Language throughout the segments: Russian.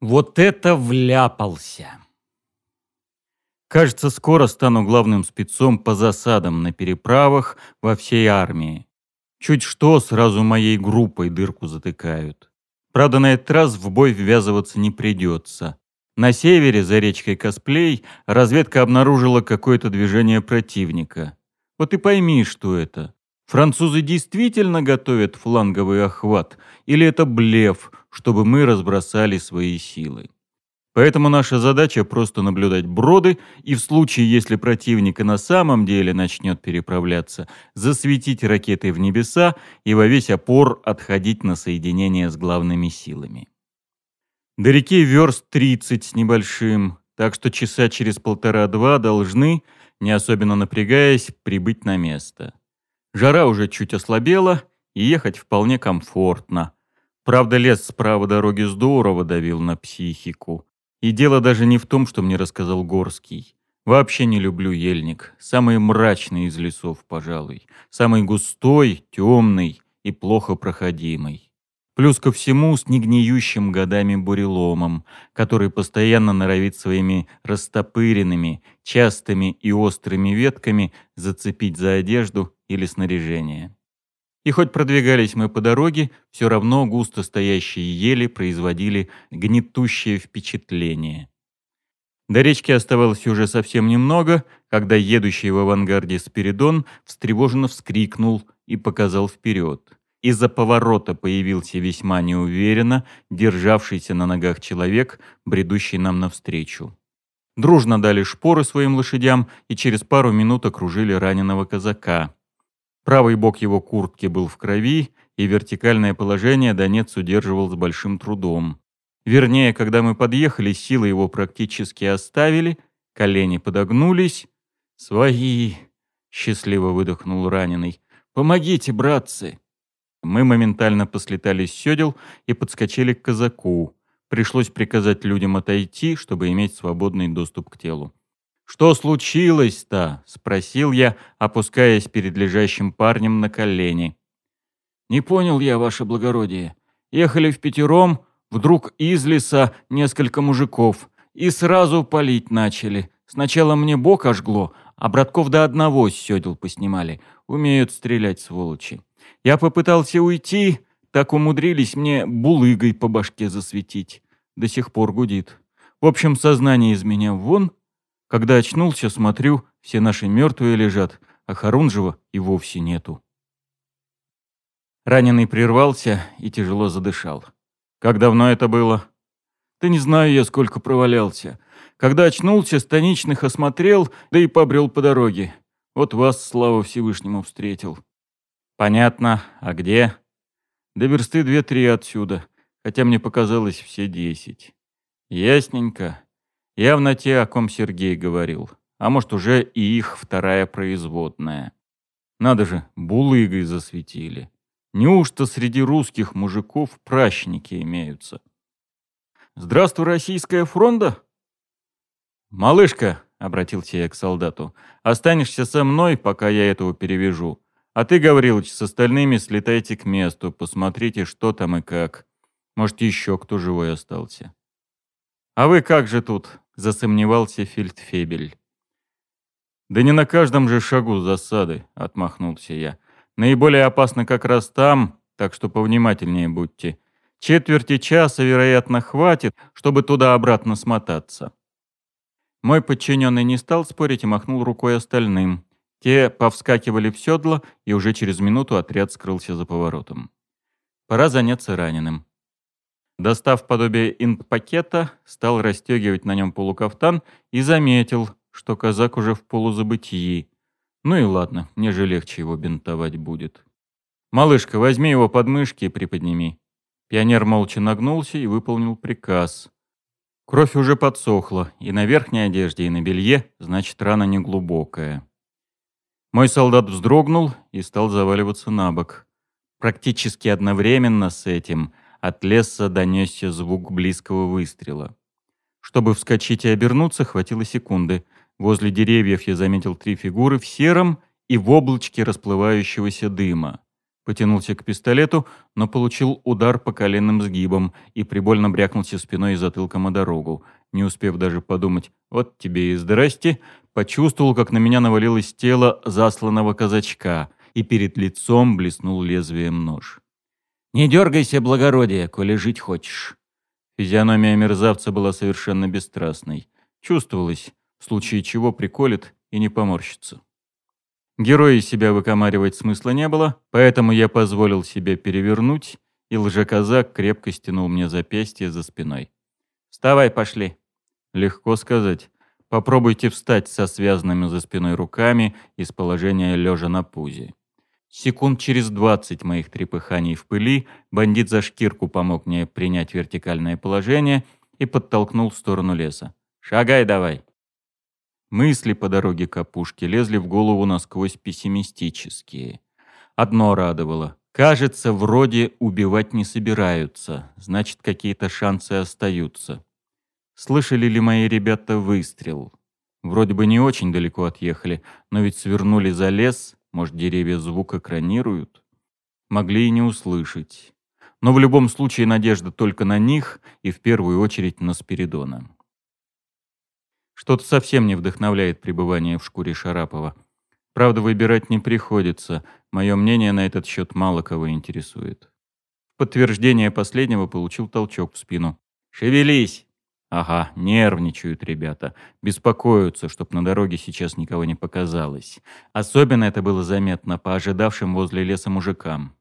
Вот это вляпался! Кажется, скоро стану главным спецом по засадам на переправах во всей армии. Чуть что, сразу моей группой дырку затыкают. Правда, на этот раз в бой ввязываться не придется. На севере, за речкой Косплей, разведка обнаружила какое-то движение противника. Вот и пойми, что это. Французы действительно готовят фланговый охват, или это блеф, чтобы мы разбросали свои силы? Поэтому наша задача просто наблюдать броды и в случае, если противник и на самом деле начнет переправляться, засветить ракеты в небеса и во весь опор отходить на соединение с главными силами. До реки верст 30 с небольшим, так что часа через полтора-два должны, не особенно напрягаясь, прибыть на место. Жара уже чуть ослабела, и ехать вполне комфортно. Правда, лес справа дороги здорово давил на психику. И дело даже не в том, что мне рассказал Горский. Вообще не люблю ельник. Самый мрачный из лесов, пожалуй. Самый густой, темный и плохо проходимый. Плюс ко всему с негниющим годами буреломом, который постоянно норовит своими растопыренными, частыми и острыми ветками зацепить за одежду или снаряжение. И хоть продвигались мы по дороге, все равно густо стоящие ели производили гнетущее впечатление. До речки оставалось уже совсем немного, когда едущий в авангарде Спиридон встревоженно вскрикнул и показал вперед. Из-за поворота появился весьма неуверенно державшийся на ногах человек, бредущий нам навстречу. Дружно дали шпоры своим лошадям и через пару минут окружили раненого казака. Правый бок его куртки был в крови, и вертикальное положение Донец удерживал с большим трудом. Вернее, когда мы подъехали, силы его практически оставили, колени подогнулись. «Свои!» — счастливо выдохнул раненый. «Помогите, братцы!» Мы моментально послетали с седел и подскочили к казаку. Пришлось приказать людям отойти, чтобы иметь свободный доступ к телу. «Что случилось-то?» — спросил я, опускаясь перед лежащим парнем на колени. «Не понял я, ваше благородие. Ехали в пятером, вдруг из леса несколько мужиков, и сразу палить начали. Сначала мне бок ожгло, а братков до одного с сёдел поснимали. Умеют стрелять, сволочи. Я попытался уйти, так умудрились мне булыгой по башке засветить. До сих пор гудит. В общем, сознание из меня вон, когда очнулся, смотрю, все наши мертвые лежат, а Харунжева и вовсе нету. Раненый прервался и тяжело задышал. «Как давно это было?» «Да не знаю я, сколько провалялся. Когда очнулся, станичных осмотрел, да и побрел по дороге. Вот вас, слава Всевышнему, встретил». «Понятно. А где?» «До версты две-три отсюда, хотя мне показалось все десять». «Ясненько. Явно те, о ком Сергей говорил. А может, уже и их вторая производная. Надо же, булыгой засветили. Неужто среди русских мужиков пращники имеются? «Здравствуй, Российская фронта!» «Малышка», — обратился я к солдату, — «останешься со мной, пока я этого перевяжу. А ты, Гаврилович, с остальными слетайте к месту, посмотрите, что там и как. Может, еще кто живой остался». «А вы как же тут?» — засомневался Фельдфебель. «Да не на каждом же шагу засады», — отмахнулся я. «Наиболее опасно как раз там, так что повнимательнее будьте. Четверти часа, вероятно, хватит, чтобы туда-обратно смотаться». Мой подчиненный не стал спорить и махнул рукой остальным. Те повскакивали в седло, и уже через минуту отряд скрылся за поворотом. Пора заняться раненым. Достав подобие инт-пакета, стал расстегивать на нем полукафтан и заметил, что казак уже в полузабытии. Ну и ладно, мне же легче его бинтовать будет. «Малышка, возьми его под мышки и приподними». Пионер молча нагнулся и выполнил приказ. Кровь уже подсохла, и на верхней одежде, и на белье, значит, рана неглубокая. Мой солдат вздрогнул и стал заваливаться на бок. Практически одновременно с этим от леса донесся звук близкого выстрела. Чтобы вскочить и обернуться, хватило секунды. Возле деревьев я заметил три фигуры в сером и в облачке расплывающегося дыма. Потянулся к пистолету, но получил удар по коленным сгибам и прибольно брякнулся спиной и затылком о дорогу. Не успев даже подумать «вот тебе и здрасте», почувствовал, как на меня навалилось тело засланного казачка, и перед лицом блеснул лезвием нож. «Не дергайся, благородие, коли жить хочешь». Физиономия мерзавца была совершенно бесстрастной. Чувствовалось, в случае чего приколет и не поморщится. Героя из себя выкомаривать смысла не было, поэтому я позволил себе перевернуть, и лжеказак крепко стянул мне запястье за спиной. «Вставай, пошли!» Легко сказать. Попробуйте встать со связанными за спиной руками из положения лежа на пузе. Секунд через двадцать моих трепыханий в пыли бандит за шкирку помог мне принять вертикальное положение и подтолкнул в сторону леса. «Шагай давай!» Мысли по дороге к опушке лезли в голову насквозь пессимистические. Одно радовало. Кажется, вроде убивать не собираются, значит, какие-то шансы остаются. Слышали ли мои ребята выстрел? Вроде бы не очень далеко отъехали, но ведь свернули за лес, может, деревья звук экранируют? Могли и не услышать. Но в любом случае надежда только на них и в первую очередь на Спиридона. Что-то совсем не вдохновляет пребывание в шкуре Шарапова. Правда, выбирать не приходится. Мое мнение на этот счет мало кого интересует. Подтверждение последнего получил толчок в спину. «Шевелись!» Ага, нервничают ребята. Беспокоятся, чтоб на дороге сейчас никого не показалось. Особенно это было заметно по ожидавшим возле леса мужикам.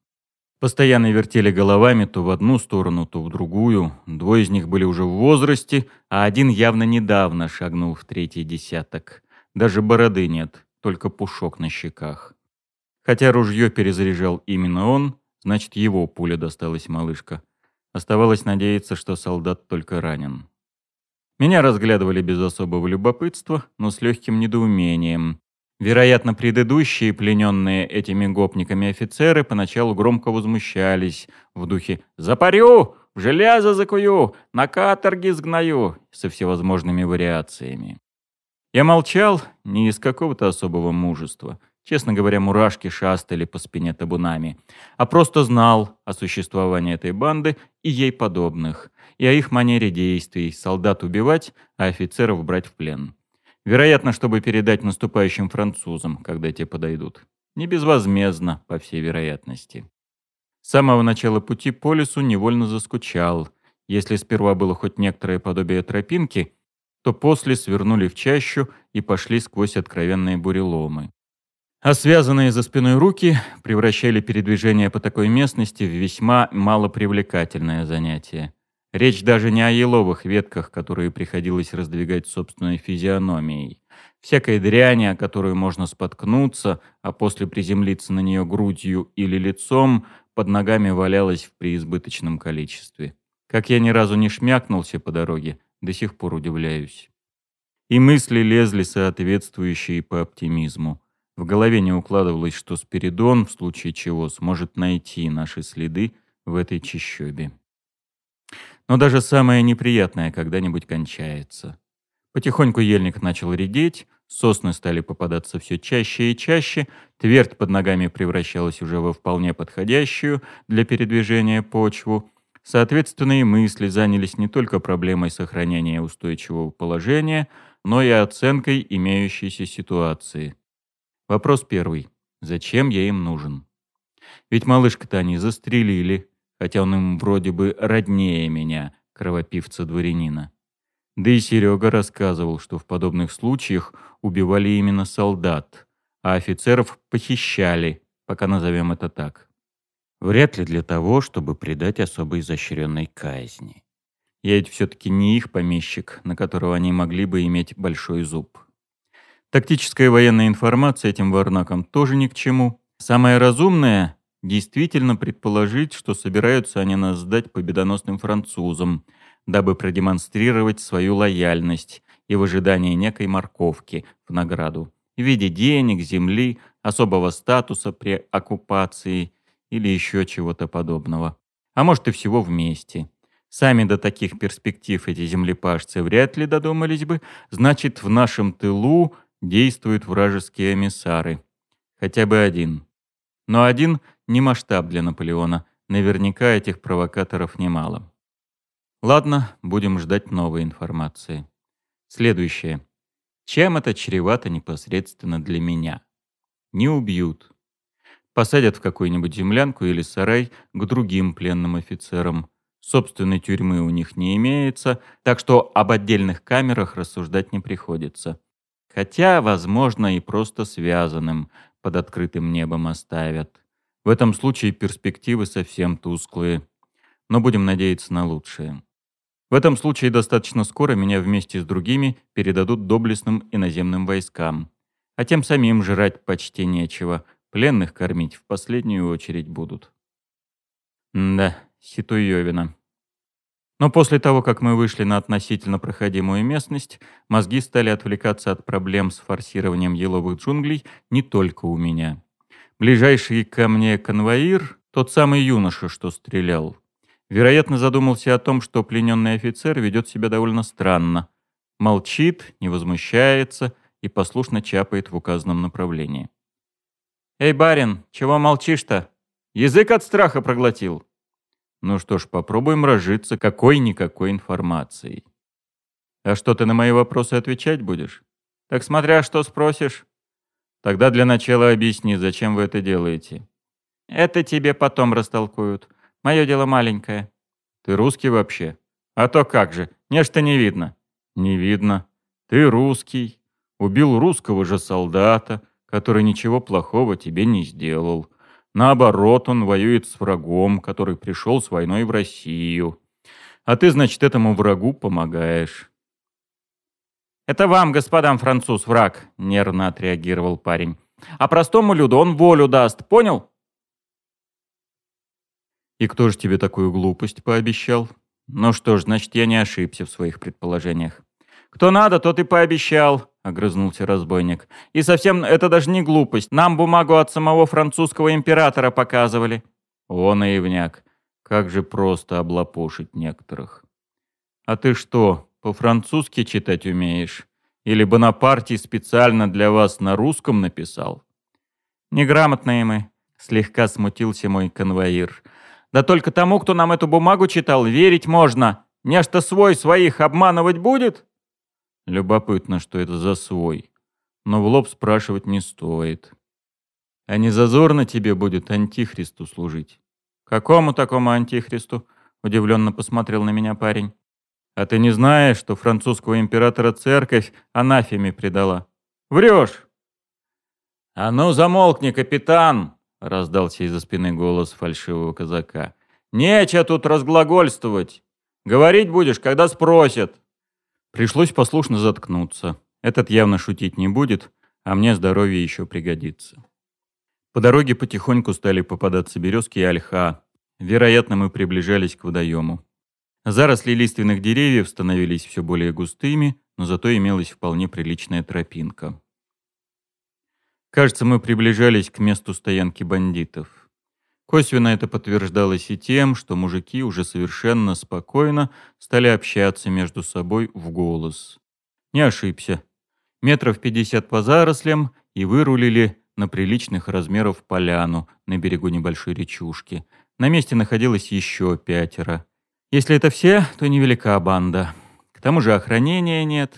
Постоянно вертели головами то в одну сторону, то в другую. Двое из них были уже в возрасте, а один явно недавно шагнул в третий десяток. Даже бороды нет, только пушок на щеках. Хотя ружье перезаряжал именно он, значит, его пуля досталась малышка. Оставалось надеяться, что солдат только ранен. Меня разглядывали без особого любопытства, но с легким недоумением. Вероятно, предыдущие, плененные этими гопниками офицеры, поначалу громко возмущались в духе «Запарю! В железо закую! На каторге сгною!» со всевозможными вариациями. Я молчал не из какого-то особого мужества. Честно говоря, мурашки шастали по спине табунами. А просто знал о существовании этой банды и ей подобных, и о их манере действий солдат убивать, а офицеров брать в плен. Вероятно, чтобы передать наступающим французам, когда те подойдут. Не безвозмездно, по всей вероятности. С самого начала пути по лесу невольно заскучал. Если сперва было хоть некоторое подобие тропинки, то после свернули в чащу и пошли сквозь откровенные буреломы. А связанные за спиной руки превращали передвижение по такой местности в весьма малопривлекательное занятие. Речь даже не о еловых ветках, которые приходилось раздвигать собственной физиономией. Всякой дряни, о которую можно споткнуться, а после приземлиться на нее грудью или лицом, под ногами валялась в преизбыточном количестве. Как я ни разу не шмякнулся по дороге, до сих пор удивляюсь. И мысли лезли соответствующие по оптимизму. В голове не укладывалось, что Спиридон, в случае чего, сможет найти наши следы в этой чащобе. Но даже самое неприятное когда-нибудь кончается. Потихоньку ельник начал редеть, сосны стали попадаться все чаще и чаще, твердь под ногами превращалась уже во вполне подходящую для передвижения почву. Соответственно, и мысли занялись не только проблемой сохранения устойчивого положения, но и оценкой имеющейся ситуации. Вопрос первый. Зачем я им нужен? Ведь малышка-то они застрелили, хотя он им вроде бы роднее меня, кровопивца-дворянина. Да и Серега рассказывал, что в подобных случаях убивали именно солдат, а офицеров похищали, пока назовем это так. Вряд ли для того, чтобы придать особо изощренной казни. Я ведь все-таки не их помещик, на которого они могли бы иметь большой зуб. Тактическая военная информация этим варнакам тоже ни к чему. Самое разумное Действительно предположить, что собираются они нас сдать победоносным французам, дабы продемонстрировать свою лояльность и в ожидании некой морковки в награду в виде денег, земли, особого статуса при оккупации или еще чего-то подобного. А может и всего вместе. Сами до таких перспектив эти землепашцы вряд ли додумались бы, значит, в нашем тылу действуют вражеские эмиссары. Хотя бы один. Но один не масштаб для Наполеона. Наверняка этих провокаторов немало. Ладно, будем ждать новой информации. Следующее. Чем это чревато непосредственно для меня? Не убьют. Посадят в какую-нибудь землянку или сарай к другим пленным офицерам. Собственной тюрьмы у них не имеется, так что об отдельных камерах рассуждать не приходится. Хотя, возможно, и просто связанным под открытым небом оставят. В этом случае перспективы совсем тусклые. Но будем надеяться на лучшее. В этом случае достаточно скоро меня вместе с другими передадут доблестным иноземным войскам. А тем самим жрать почти нечего. Пленных кормить в последнюю очередь будут. М да, Ситуевина. Но после того, как мы вышли на относительно проходимую местность, мозги стали отвлекаться от проблем с форсированием еловых джунглей не только у меня. Ближайший ко мне конвоир, тот самый юноша, что стрелял, вероятно, задумался о том, что плененный офицер ведет себя довольно странно. Молчит, не возмущается и послушно чапает в указанном направлении. «Эй, барин, чего молчишь-то? Язык от страха проглотил?» Ну что ж, попробуем разжиться какой-никакой информацией. А что ты на мои вопросы отвечать будешь? Так смотря что спросишь. Тогда для начала объясни, зачем вы это делаете. Это тебе потом растолкуют. Мое дело маленькое. Ты русский вообще? А то как же, нечто не видно. Не видно. Ты русский. Убил русского же солдата, который ничего плохого тебе не сделал. Наоборот, он воюет с врагом, который пришел с войной в Россию. А ты, значит, этому врагу помогаешь. «Это вам, господам француз, враг», — нервно отреагировал парень. «А простому люду он волю даст, понял?» «И кто же тебе такую глупость пообещал?» «Ну что ж, значит, я не ошибся в своих предположениях. Кто надо, тот и пообещал. — огрызнулся разбойник. «И совсем это даже не глупость. Нам бумагу от самого французского императора показывали». «О, наивняк, как же просто облапошить некоторых». «А ты что, по-французски читать умеешь? Или Бонапартий специально для вас на русском написал?» «Неграмотные мы», — слегка смутился мой конвоир. «Да только тому, кто нам эту бумагу читал, верить можно. Нечто свой своих обманывать будет?» Любопытно, что это за свой. Но в лоб спрашивать не стоит. А не зазорно тебе будет антихристу служить? Какому такому антихристу? Удивленно посмотрел на меня парень. А ты не знаешь, что французского императора церковь анафеме предала? Врешь! А ну замолкни, капитан! Раздался из-за спины голос фальшивого казака. Нечего тут разглагольствовать. Говорить будешь, когда спросят. Пришлось послушно заткнуться. Этот явно шутить не будет, а мне здоровье еще пригодится. По дороге потихоньку стали попадаться березки и ольха. Вероятно, мы приближались к водоему. Заросли лиственных деревьев становились все более густыми, но зато имелась вполне приличная тропинка. Кажется, мы приближались к месту стоянки бандитов. Косвенно это подтверждалось и тем, что мужики уже совершенно спокойно стали общаться между собой в голос. Не ошибся. Метров пятьдесят по зарослям и вырулили на приличных размеров поляну на берегу небольшой речушки. На месте находилось еще пятеро. Если это все, то невелика банда. К тому же охранения нет.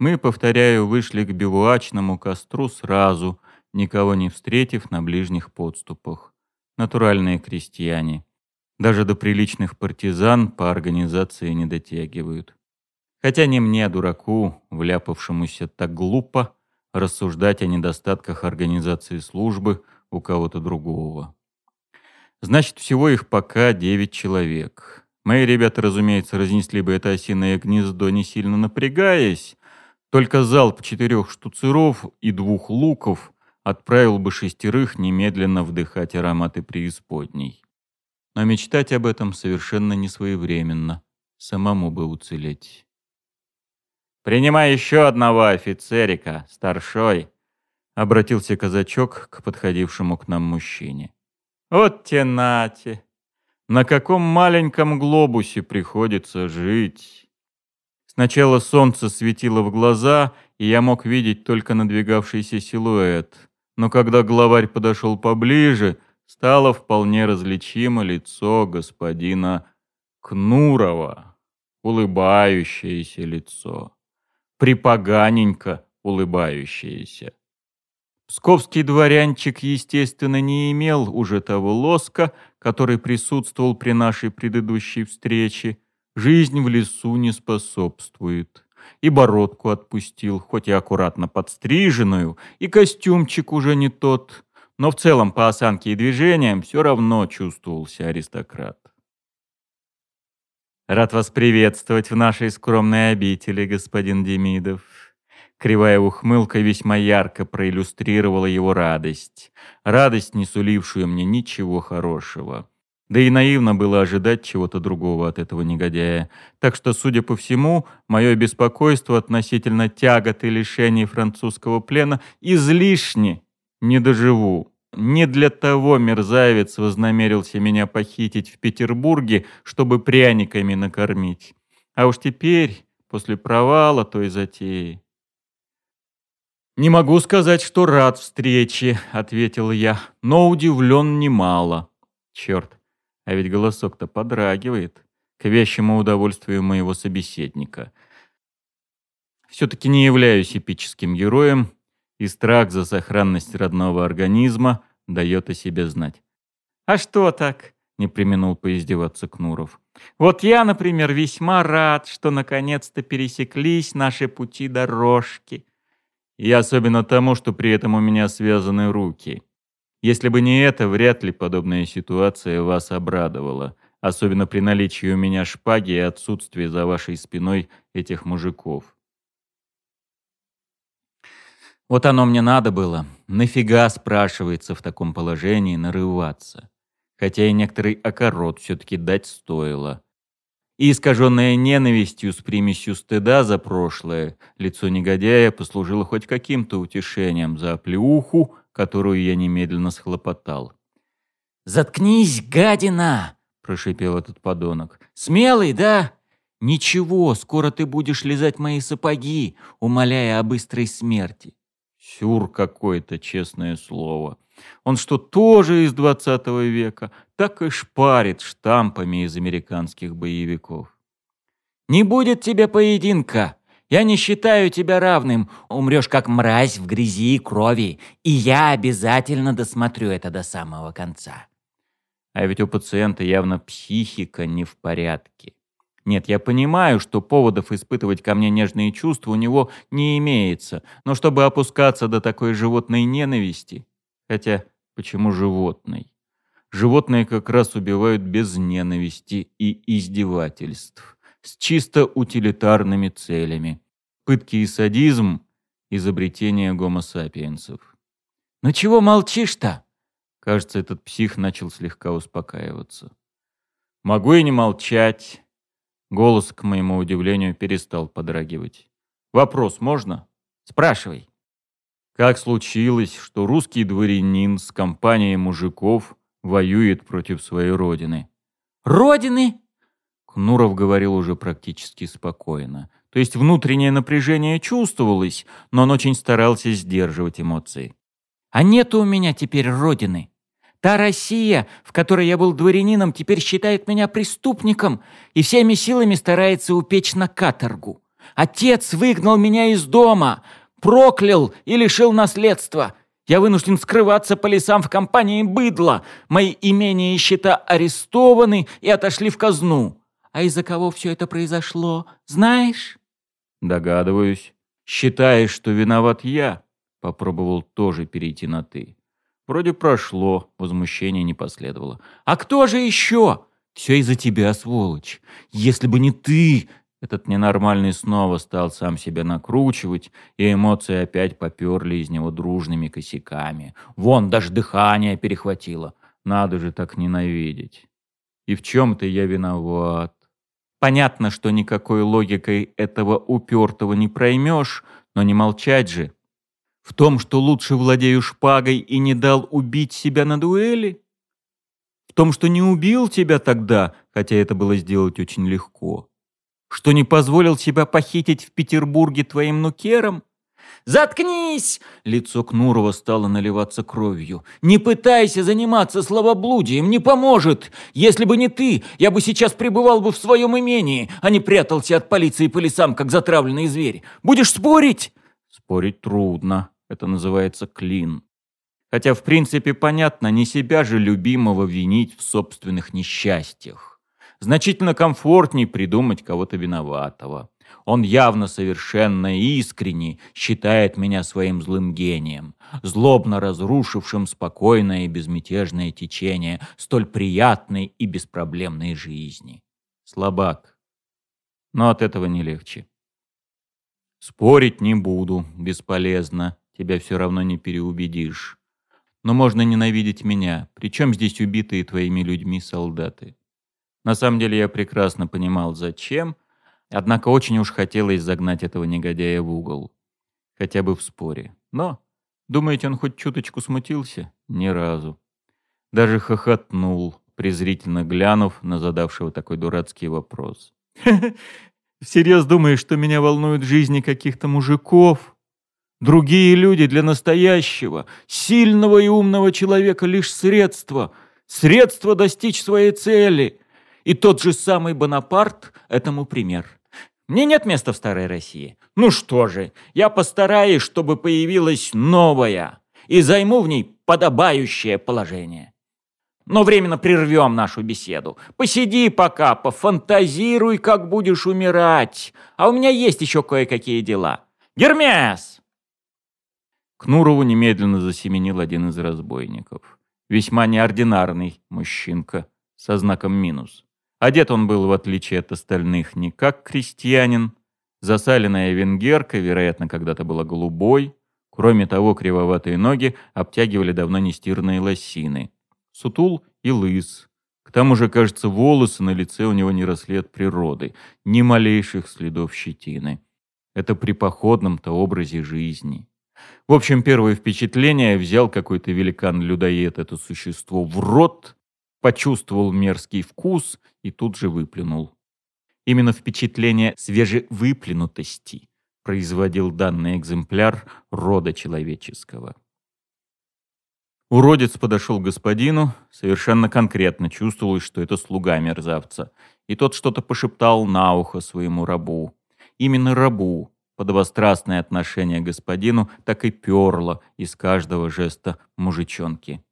Мы, повторяю, вышли к бивуачному костру сразу, никого не встретив на ближних подступах натуральные крестьяне. Даже до приличных партизан по организации не дотягивают. Хотя не мне, дураку, вляпавшемуся так глупо, рассуждать о недостатках организации службы у кого-то другого. Значит, всего их пока девять человек. Мои ребята, разумеется, разнесли бы это осиное гнездо, не сильно напрягаясь. Только залп четырех штуцеров и двух луков отправил бы шестерых немедленно вдыхать ароматы преисподней. Но мечтать об этом совершенно не своевременно. Самому бы уцелеть. «Принимай еще одного офицерика, старшой!» — обратился казачок к подходившему к нам мужчине. «Вот те нате! На каком маленьком глобусе приходится жить!» Сначала солнце светило в глаза, и я мог видеть только надвигавшийся силуэт — но когда главарь подошел поближе, стало вполне различимо лицо господина Кнурова, улыбающееся лицо, припоганенько улыбающееся. Псковский дворянчик, естественно, не имел уже того лоска, который присутствовал при нашей предыдущей встрече. Жизнь в лесу не способствует. И бородку отпустил, хоть и аккуратно подстриженную, и костюмчик уже не тот, но в целом по осанке и движениям все равно чувствовался аристократ. «Рад вас приветствовать в нашей скромной обители, господин Демидов», Кривая ухмылка весьма ярко проиллюстрировала его радость. Радость, не сулившую мне ничего хорошего. Да и наивно было ожидать чего-то другого от этого негодяя. Так что, судя по всему, мое беспокойство относительно тягот и лишений французского плена излишне. Не доживу. Не для того мерзавец вознамерился меня похитить в Петербурге, чтобы пряниками накормить. А уж теперь, после провала той затеи, «Не могу сказать, что рад встрече», — ответил я, — «но удивлен немало». Черт, а ведь голосок-то подрагивает к вещему удовольствию моего собеседника. Все-таки не являюсь эпическим героем, и страх за сохранность родного организма дает о себе знать. «А что так?» — не применул поиздеваться Кнуров. «Вот я, например, весьма рад, что наконец-то пересеклись наши пути-дорожки». И особенно тому, что при этом у меня связаны руки. Если бы не это, вряд ли подобная ситуация вас обрадовала, особенно при наличии у меня шпаги и отсутствии за вашей спиной этих мужиков. Вот оно мне надо было. Нафига, спрашивается, в таком положении нарываться? Хотя и некоторый окорот все-таки дать стоило и искаженное ненавистью с примесью стыда за прошлое, лицо негодяя послужило хоть каким-то утешением за плеуху, которую я немедленно схлопотал. «Заткнись, гадина!» — прошипел этот подонок. «Смелый, да? Ничего, скоро ты будешь лизать мои сапоги, умоляя о быстрой смерти». Сюр какой-то, честное слово. Он что, тоже из 20 века? Так и шпарит штампами из американских боевиков. «Не будет тебе поединка! Я не считаю тебя равным. Умрешь как мразь в грязи и крови, и я обязательно досмотрю это до самого конца». А ведь у пациента явно психика не в порядке. Нет, я понимаю, что поводов испытывать ко мне нежные чувства у него не имеется, но чтобы опускаться до такой животной ненависти... Хотя, почему животной? Животные как раз убивают без ненависти и издевательств, с чисто утилитарными целями. Пытки и садизм – изобретение гомо-сапиенсов. «Ну чего молчишь-то?» Кажется, этот псих начал слегка успокаиваться. «Могу и не молчать». Голос, к моему удивлению, перестал подрагивать. «Вопрос можно?» «Спрашивай». Как случилось, что русский дворянин с компанией мужиков воюет против своей родины? «Родины?» Кнуров говорил уже практически спокойно. То есть внутреннее напряжение чувствовалось, но он очень старался сдерживать эмоции. «А нет у меня теперь родины. Та Россия, в которой я был дворянином, теперь считает меня преступником и всеми силами старается упечь на каторгу. Отец выгнал меня из дома, проклял и лишил наследства. Я вынужден скрываться по лесам в компании быдла. Мои имения и счета арестованы и отошли в казну. А из-за кого все это произошло, знаешь? Догадываюсь. Считаешь, что виноват я? Попробовал тоже перейти на «ты». Вроде прошло, возмущения не последовало. «А кто же еще?» «Все из-за тебя, сволочь. Если бы не ты, этот ненормальный снова стал сам себя накручивать, и эмоции опять поперли из него дружными косяками. Вон, даже дыхание перехватило. Надо же так ненавидеть. И в чем-то я виноват. Понятно, что никакой логикой этого упертого не проймешь, но не молчать же. В том, что лучше владею шпагой и не дал убить себя на дуэли? В том, что не убил тебя тогда, хотя это было сделать очень легко? что не позволил себя похитить в Петербурге твоим нукером? Заткнись!» Лицо Кнурова стало наливаться кровью. «Не пытайся заниматься словоблудием, не поможет! Если бы не ты, я бы сейчас пребывал бы в своем имении, а не прятался от полиции по лесам, как затравленный зверь. Будешь спорить?» «Спорить трудно. Это называется клин. Хотя, в принципе, понятно, не себя же любимого винить в собственных несчастьях. Значительно комфортней придумать кого-то виноватого. Он явно совершенно искренне считает меня своим злым гением, злобно разрушившим спокойное и безмятежное течение столь приятной и беспроблемной жизни. Слабак. Но от этого не легче. Спорить не буду, бесполезно, тебя все равно не переубедишь. Но можно ненавидеть меня, причем здесь убитые твоими людьми солдаты. На самом деле я прекрасно понимал, зачем, Однако очень уж хотелось загнать этого негодяя в угол. Хотя бы в споре. Но, думаете, он хоть чуточку смутился? Ни разу. Даже хохотнул, презрительно глянув на задавшего такой дурацкий вопрос. «Всерьез думаешь, что меня волнуют жизни каких-то мужиков? Другие люди для настоящего, сильного и умного человека лишь средство. Средство достичь своей цели. И тот же самый Бонапарт этому пример». Мне нет места в старой России. Ну что же, я постараюсь, чтобы появилась новая, и займу в ней подобающее положение. Но временно прервем нашу беседу. Посиди пока, пофантазируй, как будешь умирать. А у меня есть еще кое-какие дела. Гермес!» К Нурову немедленно засеменил один из разбойников. Весьма неординарный мужчинка со знаком минус. Одет он был, в отличие от остальных, не как крестьянин. Засаленная венгерка, вероятно, когда-то была голубой. Кроме того, кривоватые ноги обтягивали давно нестирные лосины. Сутул и лыс. К тому же, кажется, волосы на лице у него не росли от природы. Ни малейших следов щетины. Это при походном-то образе жизни. В общем, первое впечатление взял какой-то великан-людоед это существо в рот почувствовал мерзкий вкус и тут же выплюнул. Именно впечатление свежевыплюнутости производил данный экземпляр рода человеческого. Уродец подошел к господину, совершенно конкретно чувствовалось, что это слуга мерзавца, и тот что-то пошептал на ухо своему рабу. Именно рабу, подобострастное отношение к господину так и перло из каждого жеста мужичонки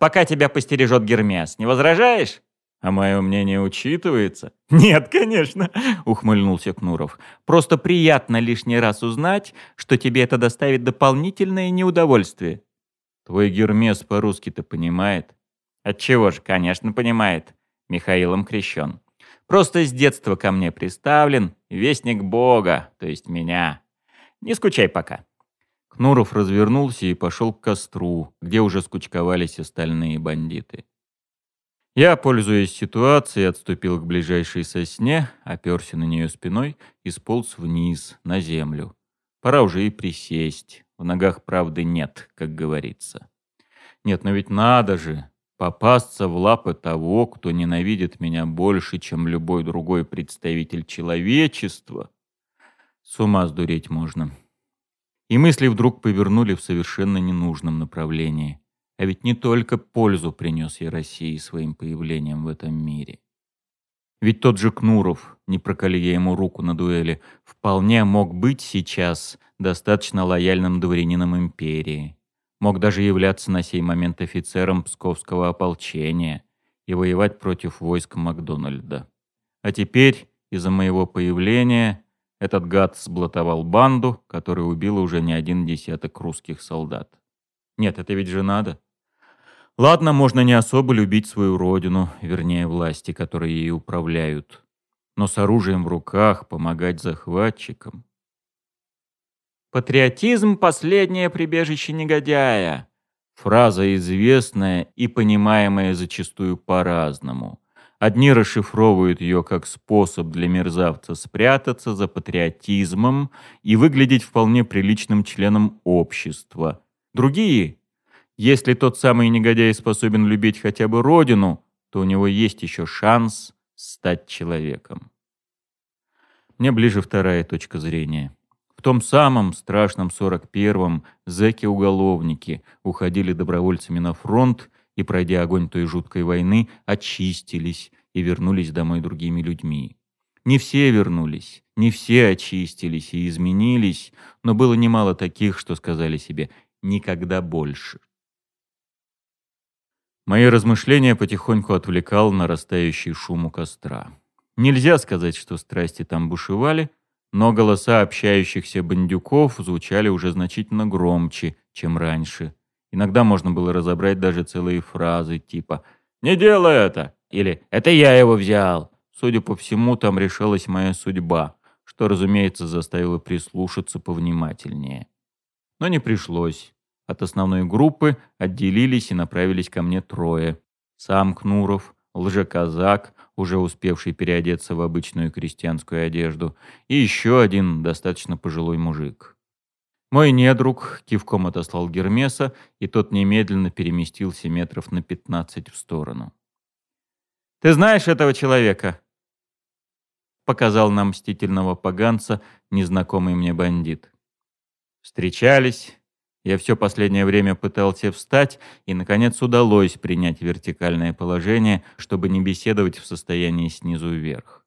пока тебя постережет Гермес. Не возражаешь?» «А мое мнение учитывается?» «Нет, конечно», — ухмыльнулся Кнуров. «Просто приятно лишний раз узнать, что тебе это доставит дополнительное неудовольствие». «Твой Гермес по-русски-то понимает?» «Отчего же, конечно, понимает. Михаилом крещен. Просто с детства ко мне приставлен вестник Бога, то есть меня. Не скучай пока». Кнуров развернулся и пошел к костру, где уже скучковались остальные бандиты. Я, пользуясь ситуацией, отступил к ближайшей сосне, оперся на нее спиной и сполз вниз, на землю. Пора уже и присесть. В ногах правды нет, как говорится. Нет, но ведь надо же попасться в лапы того, кто ненавидит меня больше, чем любой другой представитель человечества. С ума сдуреть можно. И мысли вдруг повернули в совершенно ненужном направлении. А ведь не только пользу принес я России своим появлением в этом мире. Ведь тот же Кнуров, не проколи я ему руку на дуэли, вполне мог быть сейчас достаточно лояльным дворянином империи. Мог даже являться на сей момент офицером псковского ополчения и воевать против войск Макдональда. А теперь, из-за моего появления, этот гад сблатовал банду, которая убила уже не один десяток русских солдат. Нет, это ведь же надо. Ладно, можно не особо любить свою родину, вернее, власти, которые ей управляют. Но с оружием в руках помогать захватчикам. «Патриотизм — последнее прибежище негодяя», Фраза известная и понимаемая зачастую по-разному. Одни расшифровывают ее как способ для мерзавца спрятаться за патриотизмом и выглядеть вполне приличным членом общества. Другие, если тот самый негодяй способен любить хотя бы родину, то у него есть еще шанс стать человеком. Мне ближе вторая точка зрения. В том самом страшном 41-м зэки-уголовники уходили добровольцами на фронт и, пройдя огонь той жуткой войны, очистились и вернулись домой другими людьми. Не все вернулись, не все очистились и изменились, но было немало таких, что сказали себе «никогда больше». Мои размышления потихоньку отвлекал нарастающий шум у костра. Нельзя сказать, что страсти там бушевали, но голоса общающихся бандюков звучали уже значительно громче, чем раньше. Иногда можно было разобрать даже целые фразы типа «Не делай это!» или «Это я его взял!» Судя по всему, там решалась моя судьба, что, разумеется, заставило прислушаться повнимательнее. Но не пришлось. От основной группы отделились и направились ко мне трое. Сам Кнуров, лжеказак, уже успевший переодеться в обычную крестьянскую одежду, и еще один достаточно пожилой мужик. Мой недруг кивком отослал Гермеса, и тот немедленно переместился метров на пятнадцать в сторону. «Ты знаешь этого человека?» Показал нам мстительного поганца незнакомый мне бандит. Встречались, я все последнее время пытался встать, и, наконец, удалось принять вертикальное положение, чтобы не беседовать в состоянии снизу вверх.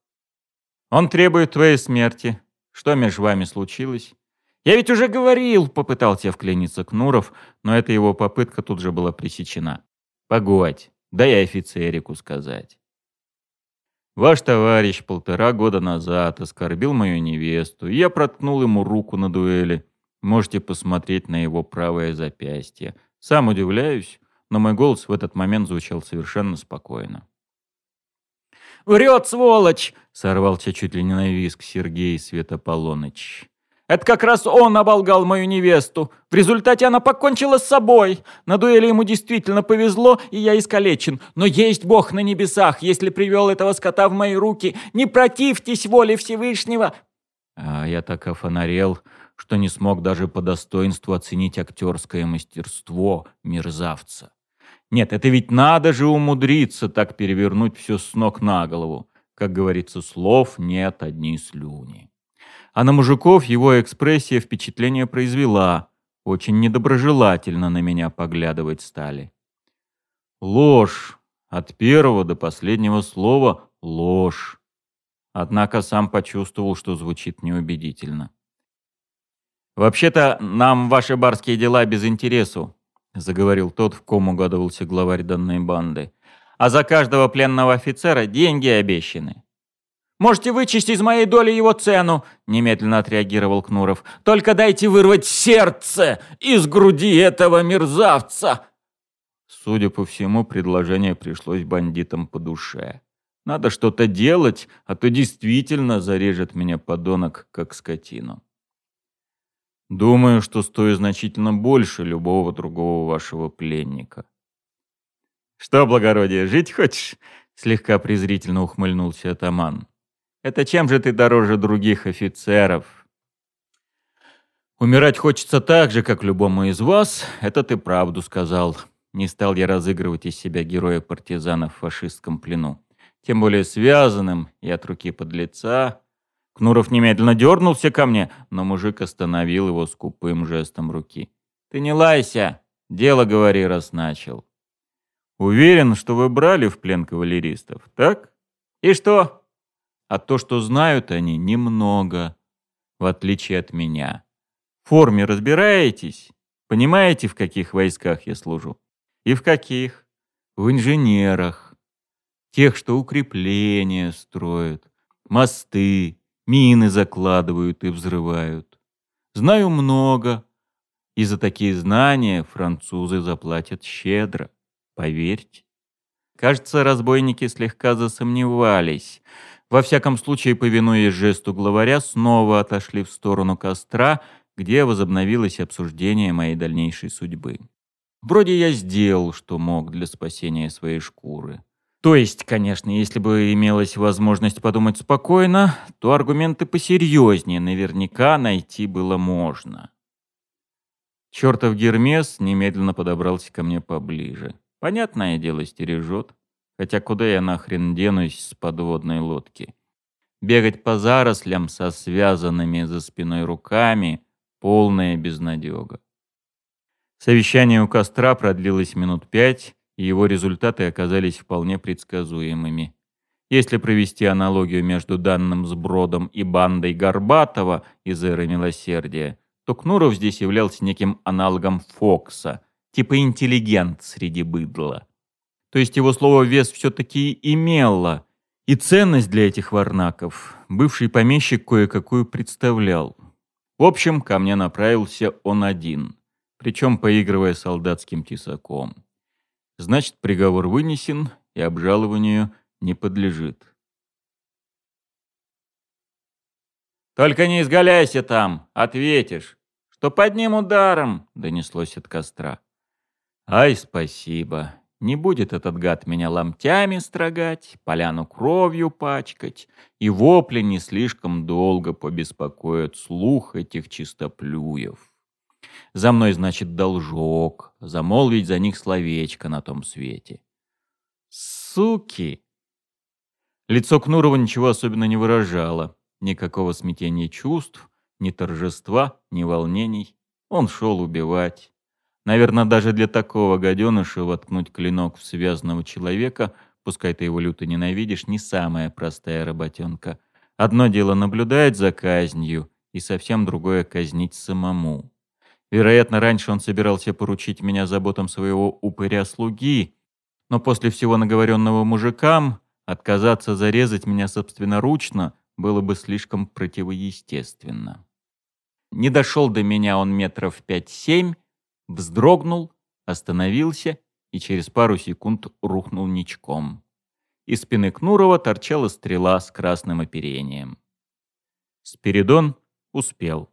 «Он требует твоей смерти. Что между вами случилось?» «Я ведь уже говорил!» — попытался вклиниться Кнуров, но эта его попытка тут же была пресечена. «Погодь, да я офицерику сказать». «Ваш товарищ полтора года назад оскорбил мою невесту, я проткнул ему руку на дуэли». Можете посмотреть на его правое запястье. Сам удивляюсь, но мой голос в этот момент звучал совершенно спокойно. «Врет, сволочь!» — сорвался чуть ли не на виск Сергей Светополоныч. «Это как раз он оболгал мою невесту. В результате она покончила с собой. На дуэли ему действительно повезло, и я искалечен. Но есть Бог на небесах, если привел этого скота в мои руки. Не противьтесь воле Всевышнего!» А я так офонарел, что не смог даже по достоинству оценить актерское мастерство мерзавца. Нет, это ведь надо же умудриться так перевернуть все с ног на голову. Как говорится, слов нет, одни слюни. А на мужиков его экспрессия впечатление произвела. Очень недоброжелательно на меня поглядывать стали. Ложь. От первого до последнего слова ложь. Однако сам почувствовал, что звучит неубедительно. «Вообще-то нам ваши барские дела без интересу», — заговорил тот, в ком угадывался главарь данной банды. «А за каждого пленного офицера деньги обещаны». «Можете вычесть из моей доли его цену», — немедленно отреагировал Кнуров. «Только дайте вырвать сердце из груди этого мерзавца!» Судя по всему, предложение пришлось бандитам по душе. Надо что-то делать, а то действительно зарежет меня подонок, как скотину. Думаю, что стою значительно больше любого другого вашего пленника. Что, благородие, жить хочешь? Слегка презрительно ухмыльнулся атаман. Это чем же ты дороже других офицеров? Умирать хочется так же, как любому из вас, это ты правду сказал. Не стал я разыгрывать из себя героя-партизана в фашистском плену. Тем более связанным и от руки подлеца, Кнуров немедленно дернулся ко мне, но мужик остановил его скупым жестом руки. «Ты не лайся! Дело говори, раз начал». «Уверен, что вы брали в плен кавалеристов, так? И что?» «А то, что знают они, немного, в отличие от меня. В форме разбираетесь? Понимаете, в каких войсках я служу? И в каких? В инженерах. Тех, что укрепления строят, мосты, Мины закладывают и взрывают. Знаю много, и за такие знания французы заплатят щедро, поверьте. Кажется, разбойники слегка засомневались. Во всяком случае, повинуясь жесту главаря, снова отошли в сторону костра, где возобновилось обсуждение моей дальнейшей судьбы. Вроде я сделал, что мог для спасения своей шкуры. То есть, конечно, если бы имелась возможность подумать спокойно, то аргументы посерьезнее наверняка найти было можно. Чертов Гермес немедленно подобрался ко мне поближе. Понятное дело, стережет. Хотя куда я нахрен денусь с подводной лодки? Бегать по зарослям со связанными за спиной руками — полная безнадега. Совещание у костра продлилось минут пять, и его результаты оказались вполне предсказуемыми. Если провести аналогию между данным сбродом и бандой Горбатова из «Эры милосердия», то Кнуров здесь являлся неким аналогом Фокса, типа интеллигент среди быдла. То есть его слово «вес» все-таки имело, и ценность для этих варнаков бывший помещик кое-какую представлял. В общем, ко мне направился он один, причем поигрывая солдатским тесаком. Значит, приговор вынесен и обжалованию не подлежит. «Только не изгаляйся там, ответишь, что под ним ударом!» — донеслось от костра. «Ай, спасибо!» Не будет этот гад меня ломтями строгать, поляну кровью пачкать, и вопли не слишком долго побеспокоят слух этих чистоплюев. За мной, значит, должок, замолвить за них словечко на том свете. Суки! Лицо Кнурова ничего особенно не выражало. Никакого смятения чувств, ни торжества, ни волнений. Он шел убивать. Наверное, даже для такого гаденыша воткнуть клинок в связанного человека, пускай ты его люто ненавидишь, не самая простая работенка. Одно дело наблюдать за казнью, и совсем другое казнить самому. Вероятно, раньше он собирался поручить меня заботам своего упыря-слуги, но после всего наговоренного мужикам отказаться зарезать меня собственноручно было бы слишком противоестественно. Не дошел до меня он метров пять-семь, вздрогнул, остановился и через пару секунд рухнул ничком. Из спины Кнурова торчала стрела с красным оперением. Спиридон успел.